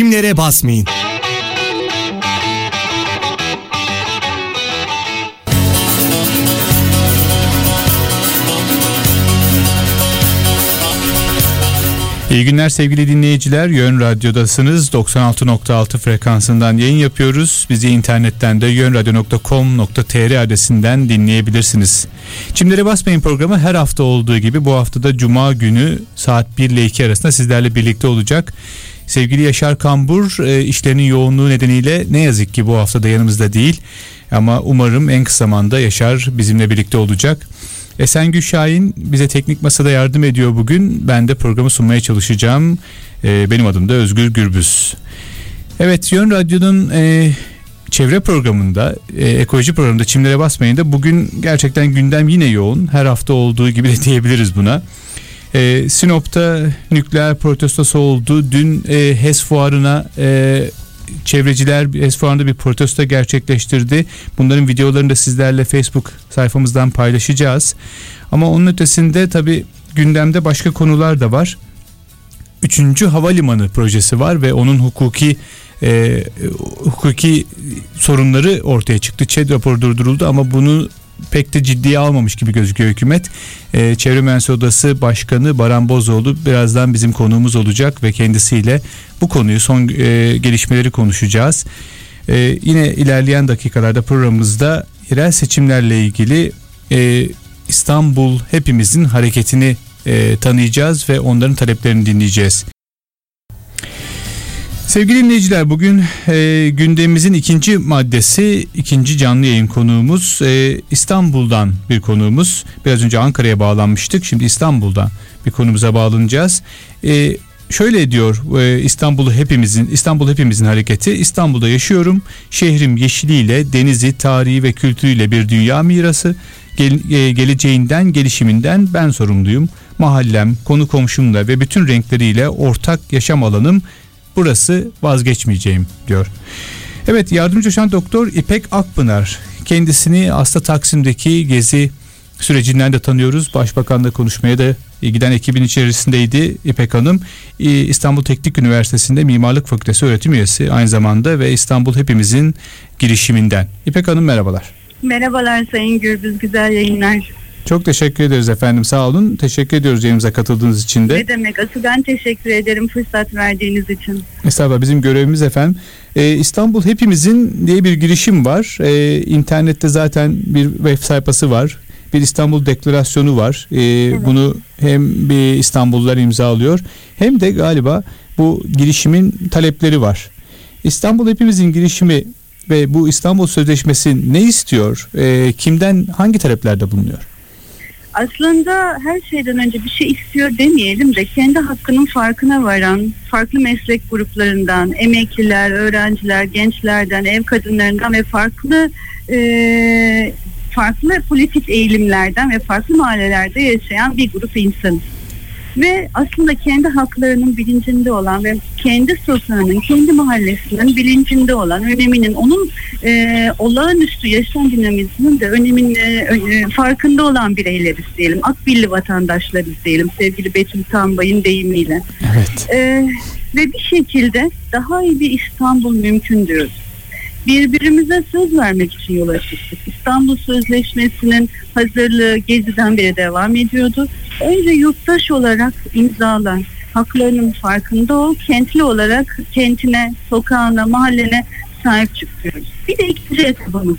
Çimlere basmayın. İyi günler sevgili dinleyiciler. Yön Radyo'dasınız. 96.6 frekansından yayın yapıyoruz. Bizi internetten de yönradyo.com.tr adresinden dinleyebilirsiniz. Çimlere Basmayın programı her hafta olduğu gibi bu haftada Cuma günü saat 1 ile 2 arasında sizlerle birlikte olacak. Sevgili Yaşar Kambur e, işlerinin yoğunluğu nedeniyle ne yazık ki bu hafta da yanımızda değil. Ama umarım en kısa zamanda Yaşar bizimle birlikte olacak. Esen Gülşahin bize teknik masada yardım ediyor bugün. Ben de programı sunmaya çalışacağım. Ee, benim adım da Özgür Gürbüz. Evet Yön Radyo'nun e, çevre programında, e, ekoloji programında Çimlere Basmayın da bugün gerçekten gündem yine yoğun. Her hafta olduğu gibi de diyebiliriz buna. E, Sinop'ta nükleer protestosu oldu. Dün e, HES fuarına e, çevreciler Esfuar'da bir protesto gerçekleştirdi. Bunların videolarını da sizlerle Facebook sayfamızdan paylaşacağız. Ama onun ötesinde tabi gündemde başka konular da var. Üçüncü havalimanı projesi var ve onun hukuki e, hukuki sorunları ortaya çıktı. ÇED raporu durduruldu ama bunu pek de ciddiye almamış gibi gözüküyor hükümet. E, Çevre Mühendisleri Odası Başkanı Baran Bozoğlu birazdan bizim konuğumuz olacak ve kendisiyle bu konuyu son e, gelişmeleri konuşacağız. E, yine ilerleyen dakikalarda programımızda yerel seçimlerle ilgili e, İstanbul hepimizin hareketini e, tanıyacağız ve onların taleplerini dinleyeceğiz. Sevgili dinleyiciler bugün e, gündemimizin ikinci maddesi ikinci canlı yayın konuğumuz e, İstanbul'dan bir konuğumuz. Biraz önce Ankara'ya bağlanmıştık. Şimdi İstanbul'dan bir konumuza bağlanacağız. E, şöyle diyor e, İstanbul'u hepimizin İstanbul hepimizin hareketi. İstanbul'da yaşıyorum. Şehrim yeşiliyle denizi tarihi ve kültürüyle bir dünya mirası. Gel, e, geleceğinden gelişiminden ben sorumluyum. Mahallem konu komşumla ve bütün renkleriyle ortak yaşam alanım burası vazgeçmeyeceğim diyor. Evet yardımcı doçent doktor İpek Akpınar kendisini Asla Taksim'deki gezi sürecinden de tanıyoruz. Başbakanla konuşmaya da giden ekibin içerisindeydi İpek Hanım. İstanbul Teknik Üniversitesi'nde Mimarlık Fakültesi öğretim üyesi aynı zamanda ve İstanbul Hepimizin girişiminden. İpek Hanım merhabalar. Merhabalar Sayın Gürbüz, güzel yayınlar. Çok teşekkür ederiz efendim sağ olun. Teşekkür ediyoruz yayınımıza katıldığınız için de. Ne demek asıl ben teşekkür ederim fırsat verdiğiniz için. Estağfurullah bizim görevimiz efendim. Ee, İstanbul Hepimizin diye bir girişim var. Ee, internette zaten bir web sayfası var. Bir İstanbul Deklarasyonu var. Ee, evet. Bunu hem bir İstanbullular imzalıyor hem de galiba bu girişimin talepleri var. İstanbul Hepimizin girişimi ve bu İstanbul Sözleşmesi ne istiyor? E, kimden hangi taleplerde bulunuyor? Aslında her şeyden önce bir şey istiyor demeyelim de kendi hakkının farkına varan farklı meslek gruplarından, emekliler, öğrenciler, gençlerden, ev kadınlarından ve farklı e, farklı politik eğilimlerden ve farklı mahallelerde yaşayan bir grup insanız ve aslında kendi haklarının bilincinde olan ve kendi sokağının, kendi mahallesinin bilincinde olan öneminin, onun e, olağanüstü yaşam dinamizminin de önemin e, e, farkında olan bireyleriz diyelim. Akbilli vatandaşlarız diyelim sevgili Betül Tanbay'ın deyimiyle. Evet. E, ve bir şekilde daha iyi bir İstanbul mümkün diyoruz birbirimize söz vermek için yola çıktık. İstanbul Sözleşmesi'nin hazırlığı Gezi'den beri devam ediyordu. Önce yurttaş olarak imzalan, haklarının farkında ol, kentli olarak kentine, sokağına, mahallene sahip çıkıyoruz. Bir de ikinci etabımız.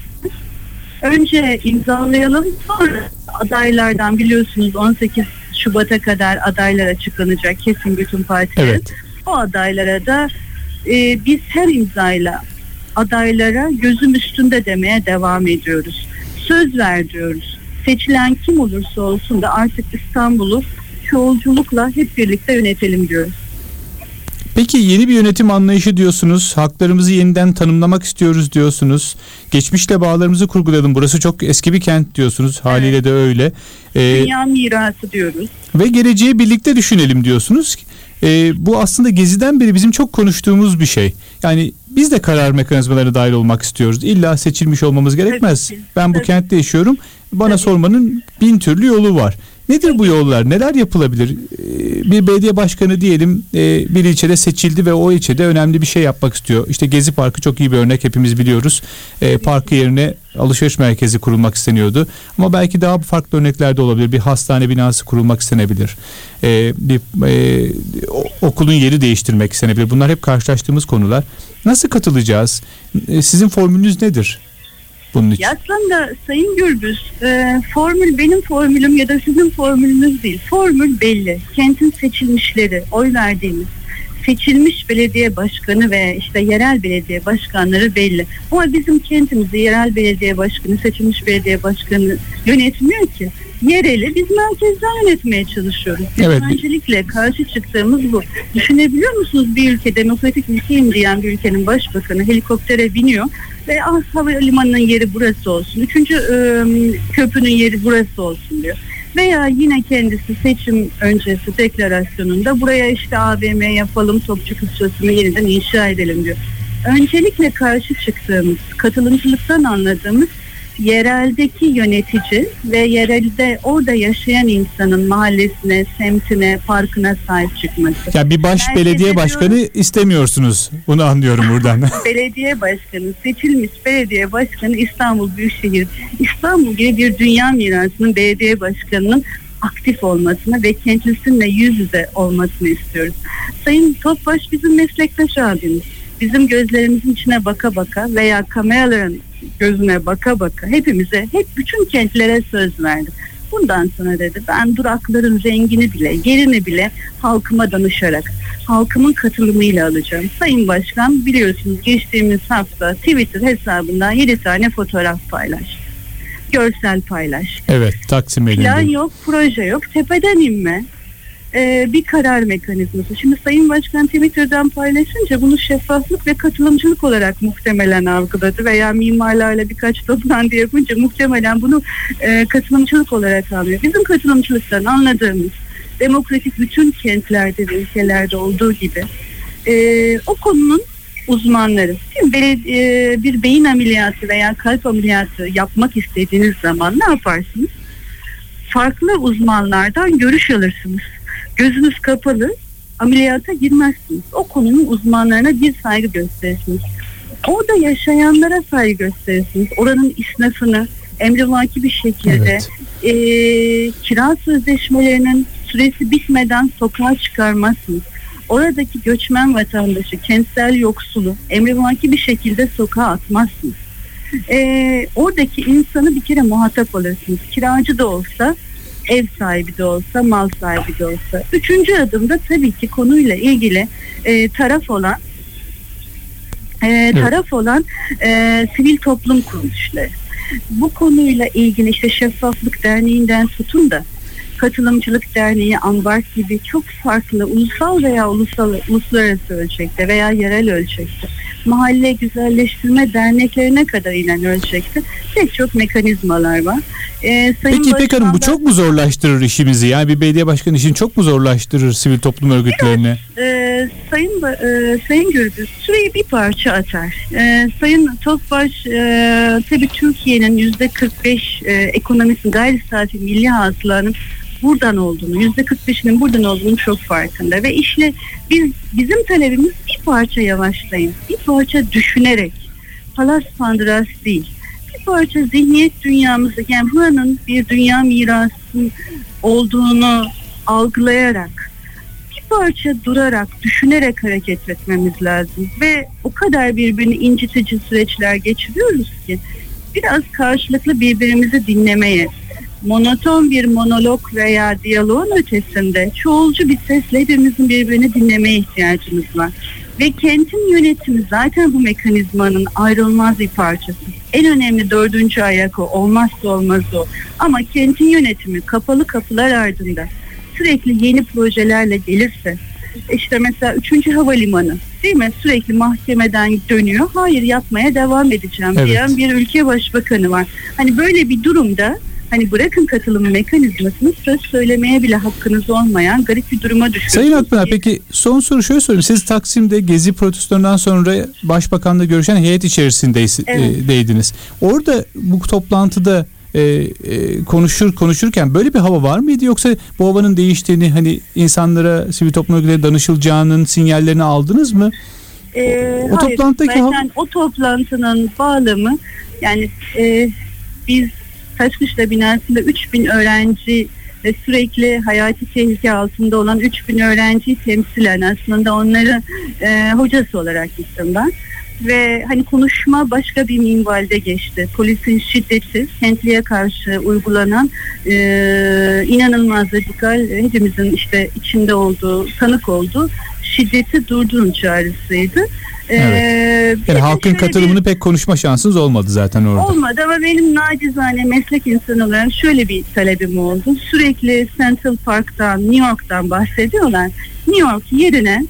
Önce imzalayalım sonra adaylardan biliyorsunuz 18 Şubat'a kadar adaylar açıklanacak kesin bütün partiler. Evet. O adaylara da e, biz her imzayla adaylara gözüm üstünde demeye devam ediyoruz. Söz ver diyoruz. Seçilen kim olursa olsun da artık İstanbul'u çoğulculukla hep birlikte yönetelim diyoruz. Peki yeni bir yönetim anlayışı diyorsunuz. Haklarımızı yeniden tanımlamak istiyoruz diyorsunuz. Geçmişle bağlarımızı kurgulayalım. Burası çok eski bir kent diyorsunuz. Haliyle evet. de öyle. Ee, Dünya mirası diyoruz. Ve geleceği birlikte düşünelim diyorsunuz. Ee, bu aslında Gezi'den beri bizim çok konuştuğumuz bir şey. Yani biz de karar mekanizmalarına dahil olmak istiyoruz. İlla seçilmiş olmamız gerekmez. Ben bu kentte yaşıyorum. Bana sormanın bin türlü yolu var. Nedir bu yollar? Neler yapılabilir? Ee, bir belediye başkanı diyelim e, bir ilçede seçildi ve o ilçede önemli bir şey yapmak istiyor. İşte Gezi Parkı çok iyi bir örnek hepimiz biliyoruz. E, parkı yerine alışveriş merkezi kurulmak isteniyordu. Ama belki daha farklı örnekler de olabilir. Bir hastane binası kurulmak istenebilir. E, bir okulun yeri değiştirmek istenebilir. Bunlar hep karşılaştığımız konular. Nasıl katılacağız? Sizin formülünüz nedir? Bunun için? Aslında Sayın Gürbüz e, formül benim formülüm ya da sizin formülünüz değil. Formül belli. Kentin seçilmişleri, oy verdiğimiz seçilmiş belediye başkanı ve işte yerel belediye başkanları belli. Ama bizim kentimizi yerel belediye başkanı, seçilmiş belediye başkanı yönetmiyor ki. Yereli biz merkezden yönetmeye çalışıyoruz. Biz Evet. öncelikle karşı çıktığımız bu. Düşünebiliyor musunuz bir ülke demokratik ülkeyim diyen bir ülkenin başbakanı helikoptere biniyor ve ah havalimanının yeri burası olsun. Üçüncü ıı, köprünün yeri burası olsun diyor. Veya yine kendisi seçim öncesi deklarasyonunda buraya işte AVM yapalım, Topçu Kısrası'nı yeniden inşa edelim diyor. Öncelikle karşı çıktığımız, katılımcılıktan anladığımız yereldeki yönetici ve yerelde orada yaşayan insanın mahallesine, semtine, parkına sahip çıkması. Yani bir baş Merkeze belediye diyorum- başkanı istemiyorsunuz. Bunu anlıyorum buradan. belediye başkanı, seçilmiş belediye başkanı İstanbul Büyükşehir, İstanbul gibi bir dünya mirasının belediye başkanının aktif olmasını ve kendisiyle yüz yüze olmasını istiyoruz. Sayın Topbaş bizim meslektaş abimiz. Bizim gözlerimizin içine baka baka veya kameraların gözüne baka baka hepimize, hep bütün kentlere söz verdi. Bundan sonra dedi ben durakların rengini bile, yerini bile halkıma danışarak, halkımın katılımıyla alacağım. Sayın Başkan biliyorsunuz geçtiğimiz hafta Twitter hesabından 7 tane fotoğraf paylaştı. Görsel paylaş. evet Taksim Plan elinde. yok, proje yok, tepeden inme. Ee, bir karar mekanizması. Şimdi Sayın Başkan Twitter'dan paylaşınca bunu şeffaflık ve katılımcılık olarak muhtemelen algıladı veya mimarlarla birkaç toplantı yapınca muhtemelen bunu e, katılımcılık olarak alıyor. Bizim katılımcılıktan anladığımız demokratik bütün kentlerde ve ülkelerde olduğu gibi e, o konunun uzmanları. Şimdi beled- e, bir beyin ameliyatı veya kalp ameliyatı yapmak istediğiniz zaman ne yaparsınız? Farklı uzmanlardan görüş alırsınız. Gözünüz kapalı ameliyata girmezsiniz. O konunun uzmanlarına bir saygı gösterirsiniz. Orada yaşayanlara saygı gösterirsiniz. Oranın isnafını emrivaki bir şekilde Evet. e, kira sözleşmelerinin süresi bitmeden sokağa çıkarmazsınız. Oradaki göçmen vatandaşı, kentsel yoksulu emrivaki bir şekilde sokağa atmazsınız. E, oradaki insanı bir kere muhatap alırsınız. Kiracı da olsa, ev sahibi de olsa, mal sahibi de olsa. Üçüncü adımda tabii ki konuyla ilgili e, taraf olan e, taraf olan e, sivil toplum kuruluşları. Bu konuyla ilgili işte Şeffaflık Derneği'nden tutun da Katılımcılık Derneği, Ambart gibi çok farklı ulusal veya ulusal, uluslararası ölçekte veya yerel ölçekte mahalle güzelleştirme derneklerine kadar inen ölçekte pek çok mekanizmalar var. Ee, Sayın Peki İpek Hanım bu çok mu zorlaştırır işimizi? Yani bir belediye başkanı işini çok mu zorlaştırır sivil toplum örgütlerine? Ee, Sayın Ba- e, Sayın Gürbüz süreyi bir parça atar. Ee, Sayın Topbaş e, tabii Türkiye'nin yüzde 45 e, ekonomisi gayri saati milli hasılanın buradan olduğunu, yüzde 45'inin buradan olduğunu çok farkında ve işle biz bizim talebimiz bir parça yavaşlayın, bir parça düşünerek, palas pandıras değil, bir parça zihniyet dünyamızı yani buranın bir dünya mirası olduğunu algılayarak bir parça durarak, düşünerek hareket etmemiz lazım. Ve o kadar birbirini incitici süreçler geçiriyoruz ki biraz karşılıklı birbirimizi dinlemeye, monoton bir monolog veya diyaloğun ötesinde çoğulcu bir sesle hepimizin birbirini dinlemeye ihtiyacımız var. Ve kentin yönetimi zaten bu mekanizmanın ayrılmaz bir parçası. En önemli dördüncü ayak o, olmazsa olmaz o. Ama kentin yönetimi kapalı kapılar ardında sürekli yeni projelerle gelirse işte mesela 3. havalimanı değil mi sürekli mahkemeden dönüyor hayır yapmaya devam edeceğim Evet. diyen bir ülke başbakanı var. Hani böyle bir durumda hani bırakın katılımı mekanizmasını söz söylemeye bile hakkınız olmayan garip bir duruma düşüyorsunuz. Sayın Akpınar ki- peki son soru şöyle sorayım. Siz Taksim'de gezi protestondan sonra başbakanla görüşen heyet içerisindeydiniz. Evet. Orada bu toplantıda e, e, konuşur konuşurken böyle bir hava var mıydı yoksa bu havanın değiştiğini hani insanlara sivil toplum örgütleri danışılacağının sinyallerini aldınız mı? Ee, o hayır, toplantıdaki zaten o toplantının bağlamı yani e, biz Taşkışla binasında 3000 öğrenci ve sürekli hayati tehlike altında olan 3000 öğrenciyi temsilen aslında onları e, hocası olarak gittim ben. Ve hani konuşma başka bir minvalde geçti. Polisin şiddeti, kentliye karşı uygulanan e, inanılmaz radikal, hepimizin işte içinde olduğu, tanık olduğu şiddeti durdurun çağrısıydı. Evet. Ee, yani halkın katılımını bir, pek konuşma şansınız olmadı zaten orada. Olmadı ama benim nacizane meslek insanı olarak şöyle bir talebim oldu. Sürekli Central Park'tan, New York'tan bahsediyorlar. New York yerine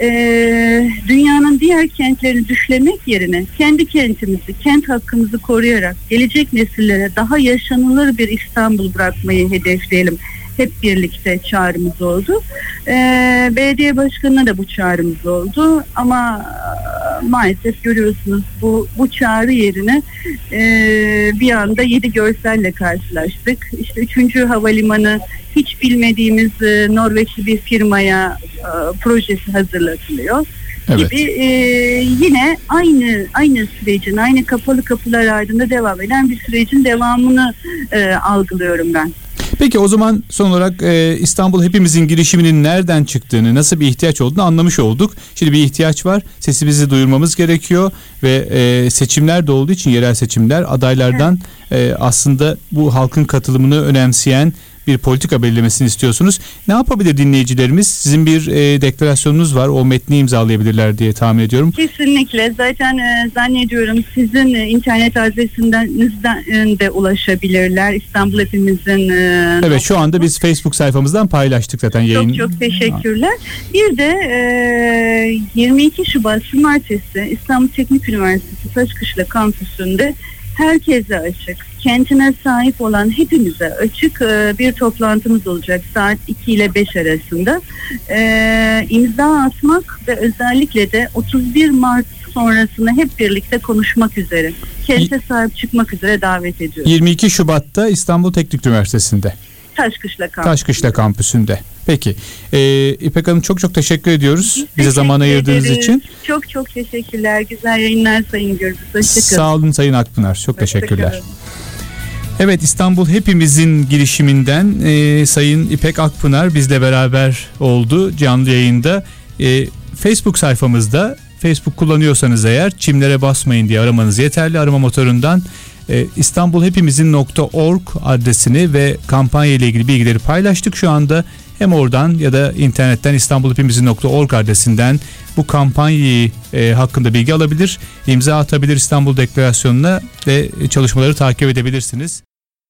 e, dünyanın diğer kentlerini düşlemek yerine kendi kentimizi, kent hakkımızı koruyarak gelecek nesillere daha yaşanılır bir İstanbul bırakmayı hedefleyelim hep birlikte çağrımız oldu. E, belediye başkanına da bu çağrımız oldu ama e, maalesef görüyorsunuz bu bu çağrı yerine e, bir anda yedi görselle karşılaştık. İşte üçüncü havalimanı hiç bilmediğimiz e, Norveçli bir firmaya e, projesi hazırlatılıyor. Evet. gibi e, yine aynı aynı sürecin aynı kapalı kapılar ardında devam eden bir sürecin devamını e, algılıyorum ben. Peki o zaman son olarak e, İstanbul hepimizin girişiminin nereden çıktığını, nasıl bir ihtiyaç olduğunu anlamış olduk. Şimdi bir ihtiyaç var. Sesimizi duyurmamız gerekiyor ve e, seçimler de olduğu için yerel seçimler adaylardan e, aslında bu halkın katılımını önemseyen bir politika belirlemesini istiyorsunuz. Ne yapabilir dinleyicilerimiz? Sizin bir e, deklarasyonunuz var. O metni imzalayabilirler diye tahmin ediyorum. Kesinlikle. Zaten e, zannediyorum sizin e, internet adresinden e, de ulaşabilirler. İstanbul hepimizin e, Evet şu anda biz Facebook sayfamızdan paylaştık zaten yayın. Çok çok teşekkürler. Bir de e, 22 Şubat Cumartesi İstanbul Teknik Üniversitesi Taşkışla kampüsünde herkese açık, kentine sahip olan hepimize açık e, bir toplantımız olacak saat 2 ile 5 arasında. E, imza atmak ve özellikle de 31 Mart sonrasını hep birlikte konuşmak üzere, kente sahip çıkmak üzere davet ediyoruz. 22 Şubat'ta İstanbul Teknik Üniversitesi'nde. Taşkışla kampüsünde. Taşkışla kampüsünde. Peki. Ee, İpek Hanım çok çok teşekkür ediyoruz. Biz Bize zaman ayırdığınız ederiz. için. Çok çok teşekkürler. Güzel yayınlar Sayın Gürbüz. Hoşçakalın. Sağ olun Sayın Akpınar. Çok teşekkürler. Evet İstanbul hepimizin girişiminden e, Sayın İpek Akpınar bizle beraber oldu canlı yayında. E, Facebook sayfamızda Facebook kullanıyorsanız eğer çimlere basmayın diye aramanız yeterli. Arama motorundan e, İstanbulhepimizin.org adresini ve kampanya ile ilgili bilgileri paylaştık şu anda. Hem oradan ya da internetten İstanbulhepimizin.org adresinden bu kampanyayı e, hakkında bilgi alabilir, imza atabilir İstanbul Deklarasyonu'na ve çalışmaları takip edebilirsiniz.